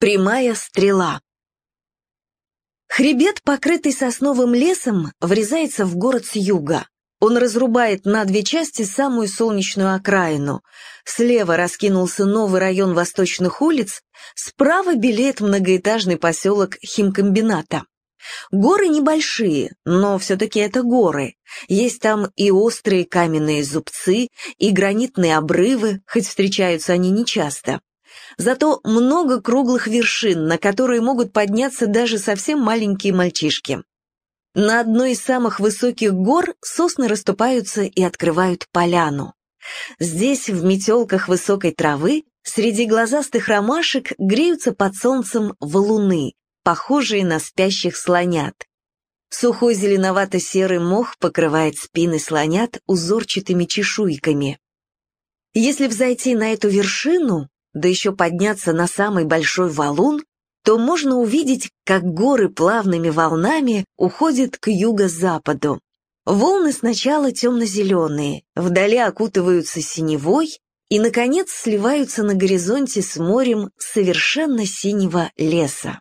Прямая стрела. Хребет, покрытый сосновым лесом, врезается в город с юга. Он разрубает на две части самую солнечную окраину. Слева раскинулся новый район восточных улиц, справа белеет многоэтажный поселок химкомбината. Горы небольшие, но все-таки это горы. Есть там и острые каменные зубцы, и гранитные обрывы, хоть встречаются они нечасто. Зато много круглых вершин, на которые могут подняться даже совсем маленькие мальчишки. На одной из самых высоких гор сосны расступаются и открывают поляну. Здесь, в метелках высокой травы, среди глазастых ромашек греются под солнцем валуны, похожие на спящих слонят. Сухой зеленовато-серый мох покрывает спины слонят узорчатыми чешуйками. Если взойти на эту вершину, да еще подняться на самый большой валун, то можно увидеть, как горы плавными волнами уходят к юго-западу. Волны сначала темно-зеленые, вдали окутываются синевой и, наконец, сливаются на горизонте с морем совершенно синего леса.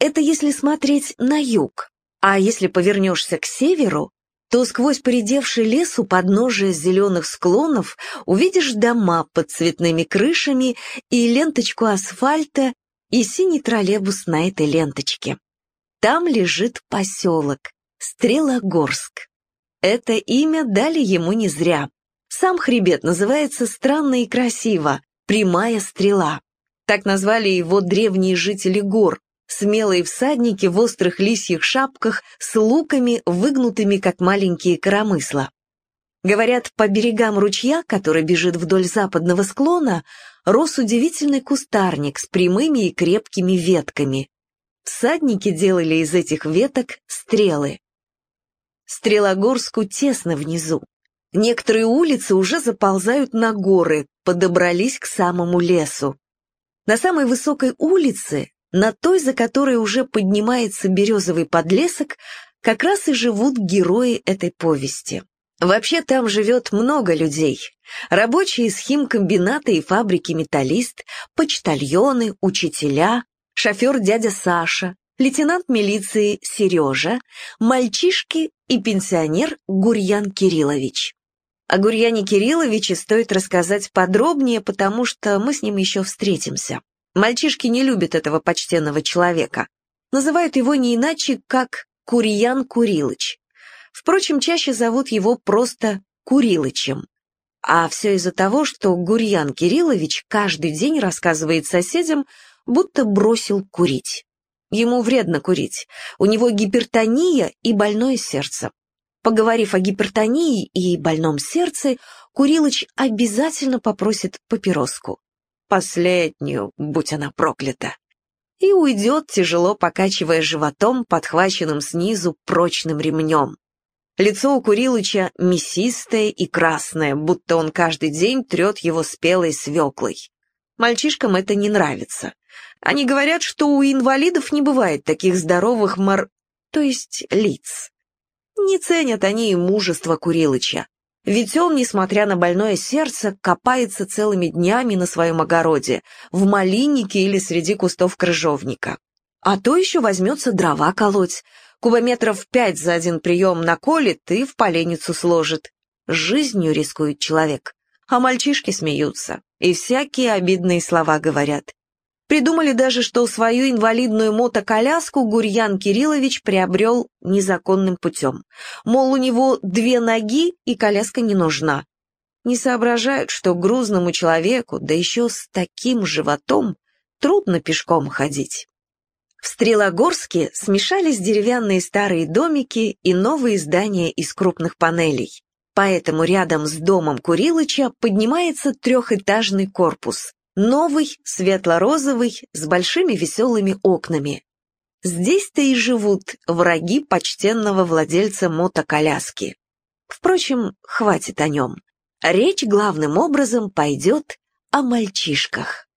Это если смотреть на юг, а если повернешься к северу, то сквозь поредевший лес у подножия зеленых склонов увидишь дома под цветными крышами и ленточку асфальта, и синий троллейбус на этой ленточке. Там лежит поселок Стрелогорск. Это имя дали ему не зря. Сам хребет называется странно и красиво «Прямая стрела». Так назвали его древние жители гор, смелые всадники в острых лисьих шапках с луками, выгнутыми, как маленькие коромысла. Говорят, по берегам ручья, который бежит вдоль западного склона, рос удивительный кустарник с прямыми и крепкими ветками. Всадники делали из этих веток стрелы. Стрелогорску тесно внизу. Некоторые улицы уже заползают на горы, подобрались к самому лесу. На самой высокой улице на той, за которой уже поднимается березовый подлесок, как раз и живут герои этой повести. Вообще там живет много людей. Рабочие из химкомбината и фабрики «Металлист», почтальоны, учителя, шофер дядя Саша, лейтенант милиции Сережа, мальчишки и пенсионер Гурьян Кириллович. О Гурьяне Кирилловиче стоит рассказать подробнее, потому что мы с ним еще встретимся. Мальчишки не любят этого почтенного человека. Называют его не иначе, как Курьян Курилыч. Впрочем, чаще зовут его просто Курилычем. А все из-за того, что Гурьян Кириллович каждый день рассказывает соседям, будто бросил курить. Ему вредно курить, у него гипертония и больное сердце. Поговорив о гипертонии и больном сердце, Курилыч обязательно попросит папироску последнюю, будь она проклята, и уйдет, тяжело покачивая животом, подхваченным снизу прочным ремнем. Лицо у Курилыча мясистое и красное, будто он каждый день трет его спелой свеклой. Мальчишкам это не нравится. Они говорят, что у инвалидов не бывает таких здоровых мор... то есть лиц. Не ценят они и мужество Курилыча. Ведь он, несмотря на больное сердце, копается целыми днями на своем огороде, в малиннике или среди кустов крыжовника. А то еще возьмется дрова колоть. Кубометров пять за один прием наколет и в поленницу сложит. Жизнью рискует человек. А мальчишки смеются и всякие обидные слова говорят. Придумали даже, что свою инвалидную мотоколяску Гурьян Кириллович приобрел незаконным путем. Мол, у него две ноги и коляска не нужна. Не соображают, что грузному человеку, да еще с таким животом, трудно пешком ходить. В Стрелогорске смешались деревянные старые домики и новые здания из крупных панелей. Поэтому рядом с домом Курилыча поднимается трехэтажный корпус. Новый, светло-розовый, с большими веселыми окнами. Здесь-то и живут враги почтенного владельца мотоколяски. Впрочем, хватит о нем. Речь главным образом пойдет о мальчишках.